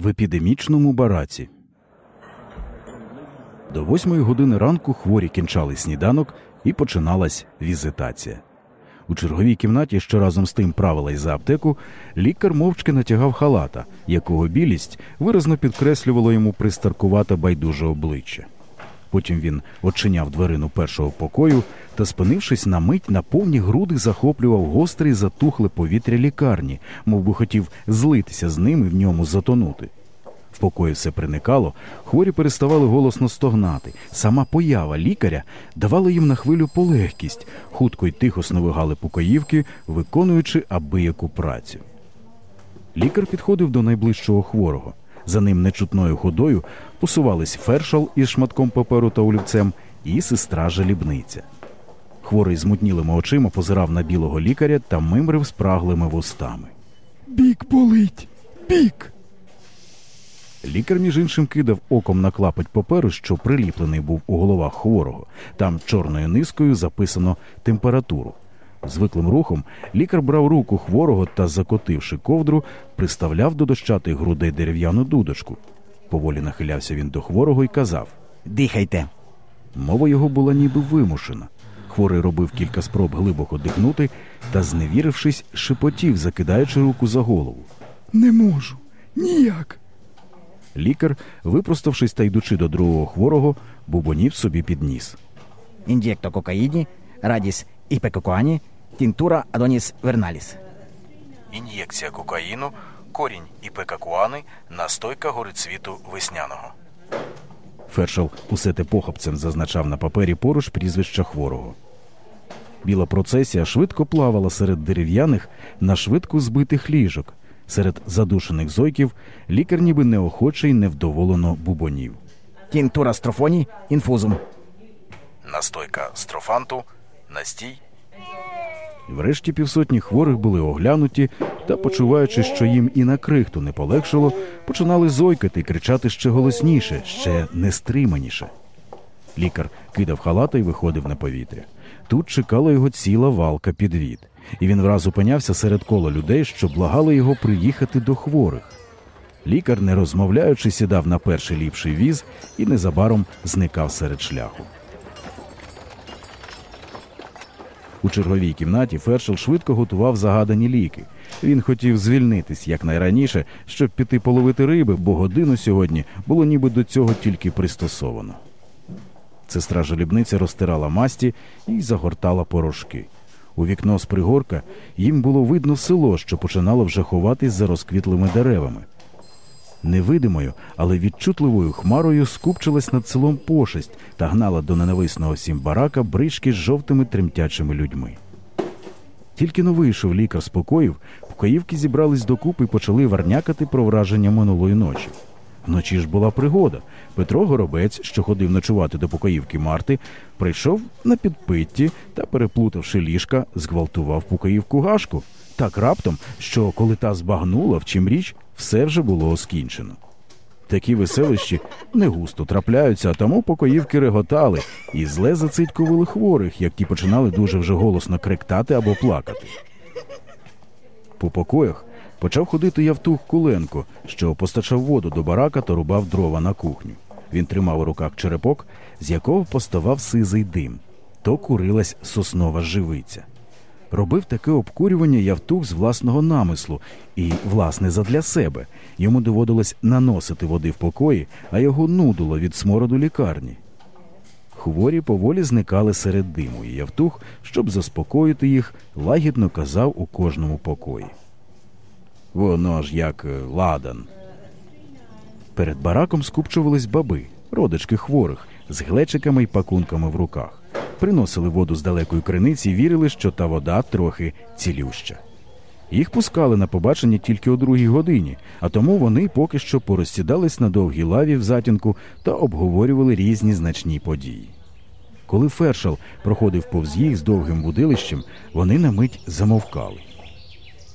в епідемічному бараці. До восьмої години ранку хворі кінчали сніданок і починалась візитація. У черговій кімнаті, що разом з тим правила й за аптеку, лікар мовчки натягав халата, якого білість виразно підкреслювало йому пристаркувате байдуже обличчя. Потім він очиняв дверину першого покою та, спинившись на мить, на повні груди захоплював гостре і затухле повітря лікарні, мов би хотів злитися з ним і в ньому затонути. В покої все приникало, хворі переставали голосно стогнати. Сама поява лікаря давала їм на хвилю полегкість, хутко й тихо сновигали покоївки, виконуючи абияку працю. Лікар підходив до найближчого хворого. За ним нечутною ходою посувались фершал із шматком паперу та олівцем і сестра жалібниця. Хворий змутнілими очима позирав на білого лікаря та мимрив спраглими вустами. Бік болить, бік. Лікар, між іншим, кидав оком на клапоть паперу, що приліплений був у головах хворого. Там чорною низкою записано температуру. Звиклим рухом лікар брав руку хворого та, закотивши ковдру, приставляв до дощатих грудей дерев'яну дудочку. Поволі нахилявся він до хворого і казав Дихайте. Мова його була ніби вимушена. Хворий робив кілька спроб глибоко дихнути та, зневірившись, шепотів, закидаючи руку за голову. Не можу. Ніяк. Лікар, випроставшись та йдучи до другого хворого, бубонів собі під ніс. Ін'єкто кокаїні, радіс іпекокоані, тінтура адоніс верналіс. Ін'єкція кокаїну, корінь іпекакуани, настойка горицвіту весняного. Фершел усе те похапцем зазначав на папері поруч прізвища хворого. Біла процесія швидко плавала серед дерев'яних на швидко збитих ліжок. Серед задушених зойків лікар ніби неохоче й невдоволено бубонів. Тінтура строфоні, інфузум. Настойка строфанту, настій. Врешті півсотні хворих були оглянуті та, почуваючи, що їм і на крихту не полегшило, починали зойкати і кричати ще голосніше, ще нестриманіше. Лікар кидав халата і виходив на повітря. Тут чекала його ціла валка підвід, і він враз опинявся серед кола людей, що благали його приїхати до хворих. Лікар, не розмовляючи, сідав на перший ліпший віз і незабаром зникав серед шляху. У черговій кімнаті Фершел швидко готував загадані ліки. Він хотів звільнитись якнайраніше, щоб піти половити риби, бо годину сьогодні було ніби до цього тільки пристосовано. Сестра жалібниця розтирала масті і загортала порошки. У вікно з пригорка їм було видно село, що починало вже ховатись за розквітлими деревами. Невидимою, але відчутливою хмарою скупчилась над селом пошесть та гнала до ненависного всім барака брички з жовтими тремтячими людьми. Тільки но вийшов лікар з покоїв, покоївки зібрались докупи і почали варнякати про враження минулої ночі. Вночі ж була пригода. Петро Горобець, що ходив ночувати до покоївки Марти, прийшов на підпитті та, переплутавши ліжка, зґвалтував покоївку Гашку. Так раптом, що коли та збагнула, в чим річ, все вже було скінчено. Такі веселищі не густо трапляються, а тому покоївки реготали і зле зацитькували хворих, як ті починали дуже вже голосно кректати або плакати. По покоях почав ходити Явтух Куленко, що постачав воду до барака та рубав дрова на кухню. Він тримав у руках черепок, з якого поставав сизий дим. То курилась соснова живиця. Робив таке обкурювання Явтух з власного намислу і, власне, задля себе. Йому доводилось наносити води в покої, а його нудило від смороду лікарні. Хворі поволі зникали серед диму, і Явтух, щоб заспокоїти їх, лагідно казав у кожному покої. Воно ж як е, ладан. Перед бараком скупчувались баби, родички хворих, з глечиками й пакунками в руках. Приносили воду з далекої криниці і вірили, що та вода трохи цілюща. Їх пускали на побачення тільки о другій годині, а тому вони поки що порозсідались на довгій лаві в затінку та обговорювали різні значні події. Коли фершал проходив повз їх з довгим будилищем, вони на мить замовкали.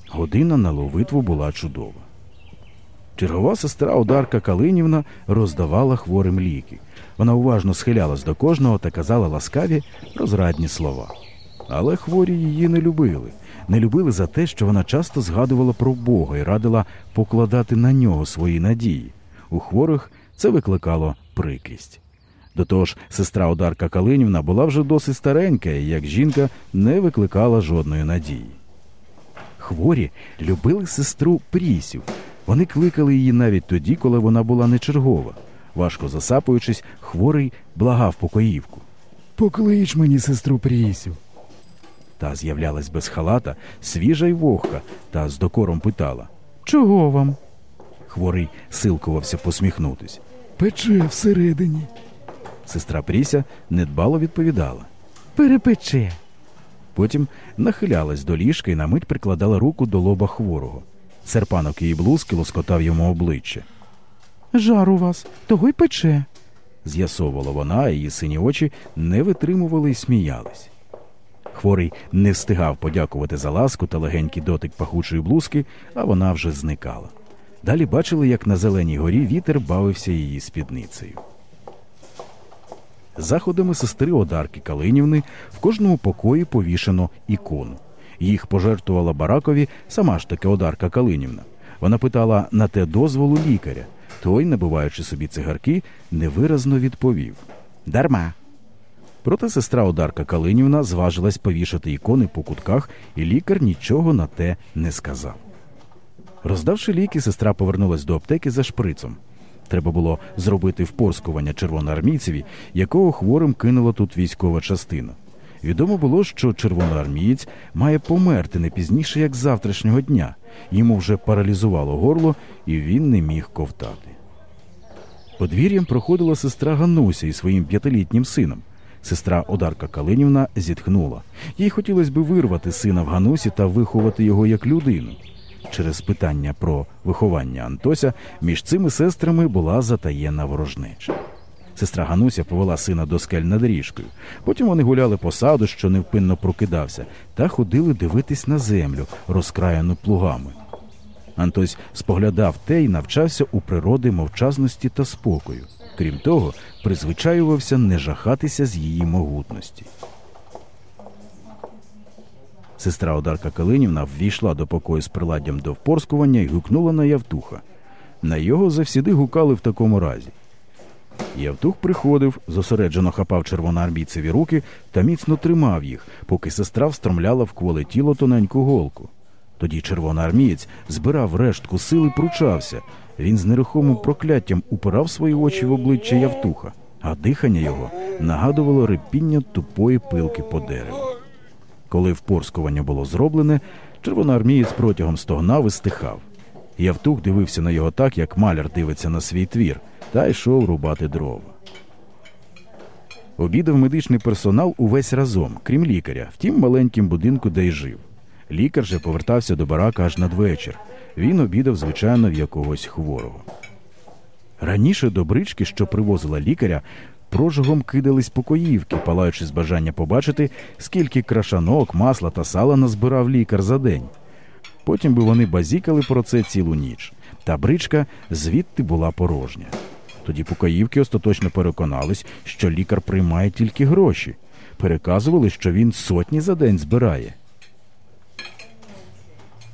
Година на ловитву була чудова. Чергова сестра Одарка Калинівна роздавала хворим ліки. Вона уважно схилялась до кожного та казала ласкаві розрадні слова. Але хворі її не любили. Не любили за те, що вона часто згадувала про Бога і радила покладати на нього свої надії. У хворих це викликало прикрість. До того ж, сестра Одарка Калинівна була вже досить старенька, і як жінка не викликала жодної надії. Хворі любили сестру Прісю. Вони кликали її навіть тоді, коли вона була не чергова. Важко засапуючись, хворий благав покоївку. Поклич мені сестру Прісю. Та з'являлась без халата, свіжа й вогка, та з докором питала. Чого вам? Хворий силкувався посміхнутись. Пече всередині. Сестра Пріся недбало відповідала. Перепече. Потім нахилялась до ліжка і на мить прикладала руку до лоба хворого. Серпанок її блузки лоскотав йому обличчя. Жар у вас, того й пече. З'ясовувала вона, її сині очі не витримували й сміялись. Хворий не встигав подякувати за ласку та легенький дотик пахучої блузки, а вона вже зникала. Далі бачили, як на зеленій горі вітер бавився її спідницею. Заходами сестри Одарки Калинівни в кожному покої повішено ікону. Їх пожертвувала баракові сама ж таки Одарка Калинівна. Вона питала на те дозволу лікаря. Той, набиваючи собі цигарки, невиразно відповів Дарма. Проте сестра Одарка Калинівна зважилась повішати ікони по кутках, і лікар нічого на те не сказав. Роздавши ліки, сестра повернулась до аптеки за шприцом. Треба було зробити впорскування червоноармійцеві, якого хворим кинула тут військова частина. Відомо було, що червоноармієць має померти не пізніше, як завтрашнього дня. Йому вже паралізувало горло, і він не міг ковтати. Подвір'ям проходила сестра Гануся із своїм п'ятилітнім сином. Сестра Одарка Калинівна зітхнула. Їй хотілося б вирвати сина в Ганусі та виховати його як людину. Через питання про виховання Антося між цими сестрами була затаєна ворожнеча. Сестра Гануся повела сина до скель над ріжкою. Потім вони гуляли по саду, що невпинно прокидався, та ходили дивитись на землю, розкраяну плугами. Антось споглядав те й навчався у природи мовчазності та спокою. Крім того, призвичаювався не жахатися з її могутності. Сестра Одарка Калинівна ввійшла до покою з приладдям до впорскування і гукнула на Явтуха. На його завсіди гукали в такому разі. Явтух приходив, зосереджено хапав червоноармійцеві руки та міцно тримав їх, поки сестра встромляла в кволе тіло тоненьку голку. Тоді червоноармієць збирав рештку сили, пручався. Він з нерухомим прокляттям упирав свої очі в обличчя Явтуха, а дихання його нагадувало рипіння тупої пилки по дереву. Коли впорскування було зроблене, червоноармієць протягом стогнав і стихав. Явтух дивився на його так, як маляр дивиться на свій твір, та йшов рубати дрова. Обідав медичний персонал увесь разом, крім лікаря, в тім маленькім будинку, де й жив. Лікар же повертався до барака аж надвечір. Він обідав, звичайно, в якогось хворого. Раніше до брички, що привозила лікаря, прожигом кидались покоївки, палаючи з бажання побачити, скільки крашанок, масла та сала назбирав лікар за день. Потім би вони базікали про це цілу ніч. Та бричка звідти була порожня. Тоді покоївки остаточно переконались, що лікар приймає тільки гроші. Переказували, що він сотні за день збирає.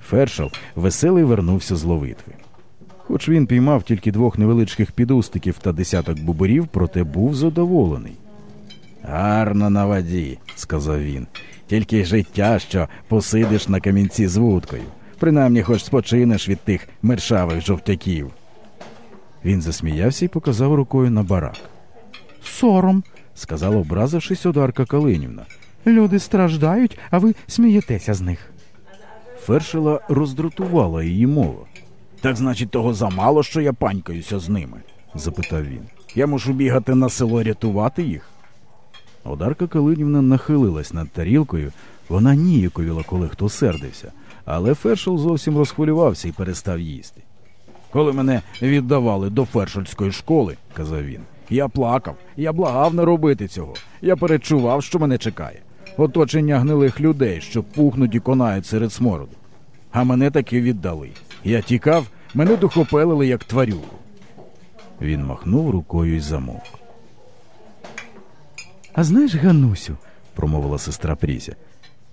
Фершал веселий вернувся з ловитви. Хоч він піймав тільки двох невеличких підустиків та десяток бубурів, проте був задоволений. Гарно на воді, сказав він. Тільки життя, що посидиш на камінці з вудкою. Принаймні, хоч спочинеш від тих мершавих жовтяків. Він засміявся і показав рукою на барак. Сором. Сказала, образившись Одарка Калинівна. Люди страждають, а ви смієтеся з них. Фершела роздратувала її мова. Так значить, того замало, що я панькаюся з ними? запитав він. Я мушу бігати на село рятувати їх. Одарка Калинівна нахилилась над тарілкою, вона ніяковіла, коли хто сердився, але Фершел зовсім розхвилювався і перестав їсти. Коли мене віддавали до фершельської школи, казав він, я плакав, я благав не робити цього. Я перечував, що мене чекає. Оточення гнилих людей, що пухнуть і конають серед смороду. А мене таки віддали. Я тікав, мене духопелили, як тварюку. Він махнув рукою і замовк. А знаєш, Ганусю, промовила сестра Пріся.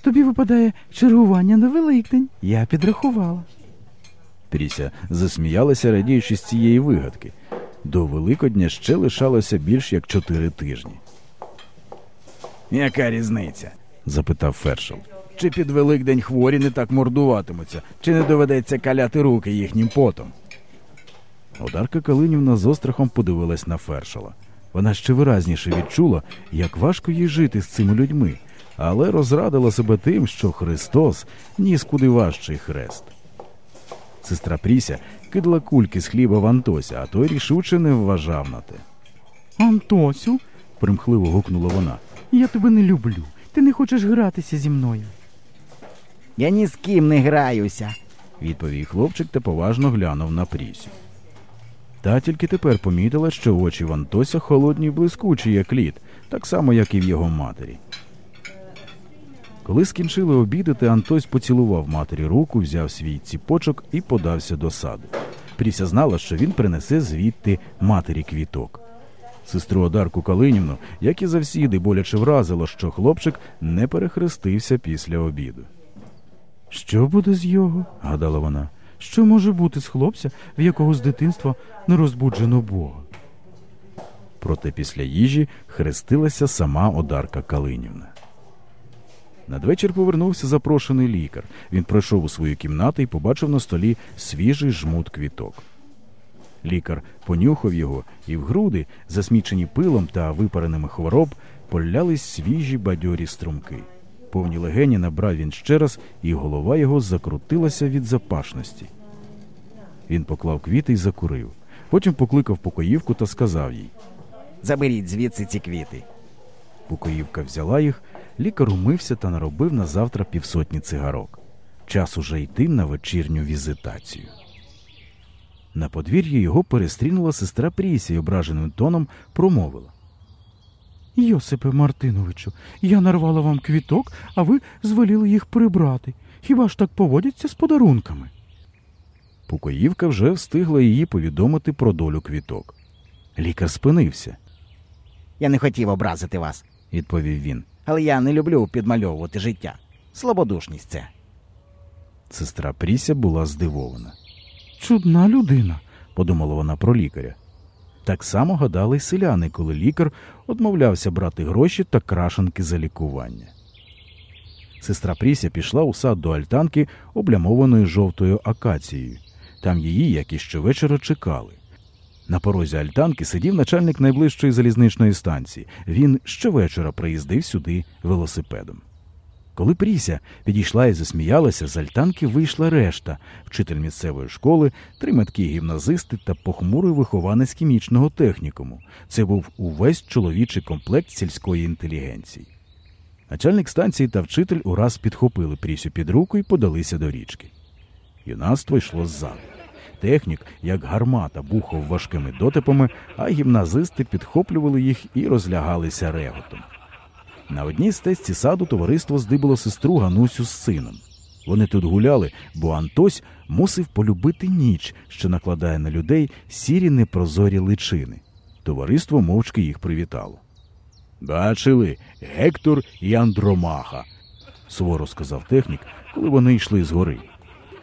Тобі випадає чергування на Великдень. Я підрахувала. Пріся засміялася, радіючи з цієї вигадки. До Великодня ще лишалося більш як чотири тижні. Яка різниця? запитав Фершел. Чи під Великдень хворі не так мордуватимуться, чи не доведеться каляти руки їхнім потом? Одарка Калинівна з острахом подивилась на Фершела. Вона ще виразніше відчула, як важко їй жити з цими людьми, але розрадила себе тим, що Христос ніс куди важчий хрест. Сестра Пріся кидала кульки з хліба в Антося, а той рішуче не вважав на те. Антосю, Примхливо гукнула вона. я тебе не люблю. Ти не хочеш гратися зі мною. Я ні з ким не граюся. Відповів хлопчик та поважно глянув на Прісю. Та тільки тепер помітила, що очі в Антося холодні й блискучі, як лід, так само, як і в його матері. Коли скінчили обідати, Антось поцілував матері руку, взяв свій ціпочок і подався до саду. Пріся знала, що він принесе звідти матері квіток. Сестру Одарку Калинівну, як і завсіди, боляче вразило, що хлопчик не перехрестився після обіду. Що буде з його? Гадала вона. Що може бути з хлопця, в якого з дитинства не розбуджено Бога? Проте після їжі хрестилася сама Одарка Калинівна. Надвечір повернувся запрошений лікар. Він пройшов у свою кімнату і побачив на столі свіжий жмут квіток. Лікар понюхав його, і в груди, засмічені пилом та випареними хвороб, полялись свіжі бадьорі струмки. Повні легені набрав він ще раз, і голова його закрутилася від запашності. Він поклав квіти і закурив. Потім покликав покоївку та сказав їй. Заберіть звідси ці квіти. Покоївка взяла їх, лікар умився та наробив на завтра півсотні цигарок. Час уже йти на вечірню візитацію. На подвір'ї його перестрінула сестра Пріся і ображеним тоном промовила. Йосипе Мартиновичу, я нарвала вам квіток, а ви звеліли їх прибрати. Хіба ж так поводяться з подарунками? Покоївка вже встигла її повідомити про долю квіток. Лікар спинився, Я не хотів образити вас, відповів він. Але я не люблю підмальовувати життя. Слабодушність це. Сестра Пріся була здивована. Чудна людина. подумала вона про лікаря. Так само гадали й селяни, коли лікар одмовлявся брати гроші та крашенки за лікування. Сестра Пріся пішла у сад до альтанки, облямованої жовтою акацією. Там її, як і щовечора, чекали. На порозі альтанки сидів начальник найближчої залізничної станції. Він щовечора приїздив сюди велосипедом. Коли Пріся підійшла і засміялася, з альтанки вийшла решта вчитель місцевої школи, три меткі гімназисти та похмурий вихованець хімічного технікуму. Це був увесь чоловічий комплект сільської інтелігенції. Начальник станції та вчитель ураз підхопили Прісю під руку і подалися до річки. Юнацтво йшло ззаду. Технік, як гармата, бухав важкими дотипами, а гімназисти підхоплювали їх і розлягалися реготом. На одній стежці саду товариство здибало сестру Ганусю з сином. Вони тут гуляли, бо Антось мусив полюбити ніч, що накладає на людей сірі непрозорі личини. Товариство мовчки їх привітало. Бачили, Гектор і Андромаха, суворо сказав технік, коли вони йшли з гори.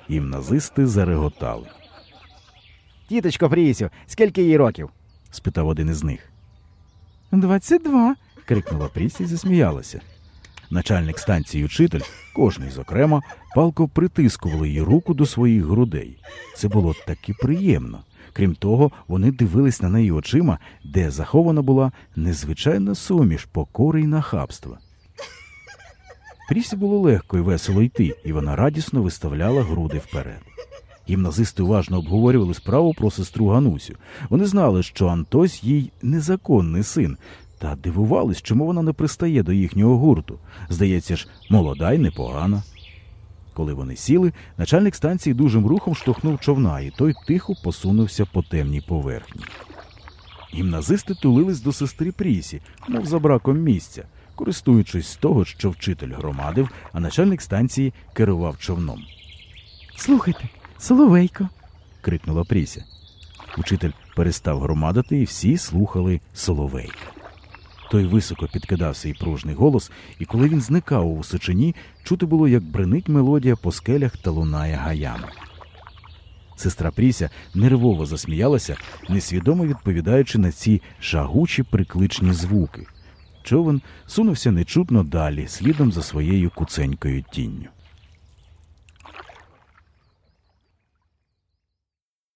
Гімназисти зареготали. Тіточко Прісю, скільки їй років? спитав один із них. Двадцять два. крикнула Пріся і засміялася. Начальник станції і учитель, кожний зокрема, палко притискували її руку до своїх грудей. Це було таки приємно. Крім того, вони дивились на неї очима, де захована була незвичайна суміш покори й нахабства. Прісі було легко і весело йти, і вона радісно виставляла груди вперед. Гімназисти уважно обговорювали справу про сестру Ганусю. Вони знали, що Антось їй незаконний син, та дивувались, чому вона не пристає до їхнього гурту. Здається ж, молода й непогана. Коли вони сіли, начальник станції дужим рухом штовхнув човна, і той тихо посунувся по темній поверхні. Гімназисти тулились до сестри Прісі, мов за браком місця, користуючись з того, що вчитель громадив, а начальник станції керував човном. Слухайте, Соловейко. крикнула Пріся. Учитель перестав громадити, і всі слухали Соловейка. Той високо підкидав свій пружний голос, і коли він зникав у височині, чути було, як бренить мелодія по скелях та лунає гаями. Сестра Пріся нервово засміялася, несвідомо відповідаючи на ці жагучі прикличні звуки. Човен сунувся нечутно далі, слідом за своєю куценькою тінню.